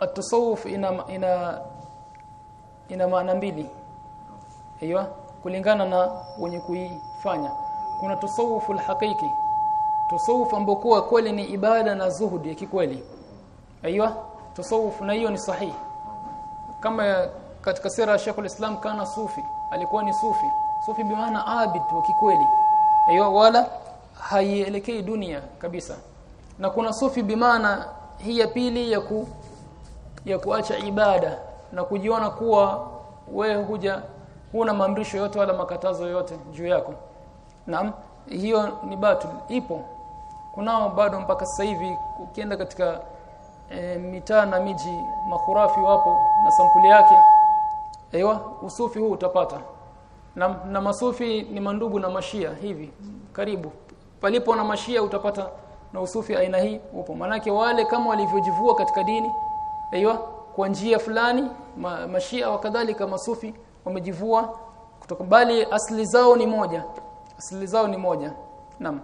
at-tasawuf ina ina ina maana mbili. Aiywa kulingana na wenye kuifanya. Kuna tasawufu al-haqiqi. Tasawuf ambokuwa kweli ni ibada na zuhudi ya kikweli. Aiywa tasawuf na hiyo ni sahihi kama katika sira ya Sheikh islam kana sufi alikuwa ni sufi. Sufi bi maana abid wa kikweli. Aiywa wala haielekei dunia kabisa. Na kuna sufi bi maana hii ya pili ya ku ya kuacha ibada na kujiona kuwa we huja huna maamrisho yote wala makatazo yote juu yako. Naam hiyo ni batul ipo. Kunao bado mpaka sasa hivi ukienda katika e, mitaa na miji makhurafi wapo na sampuli yake. Aiwa usufi huu utapata. Na, na masufi ni mandugu na mashia hivi. Karibu. Palipo na mashia utapata na usufi aina hii upo. Manake wale kama walivyojivua katika dini aiwa kwa njia fulani ma, mashia wakadhalika masufi wamejivua kutoka. Bali asili zao ni moja. Asili zao ni moja. Naam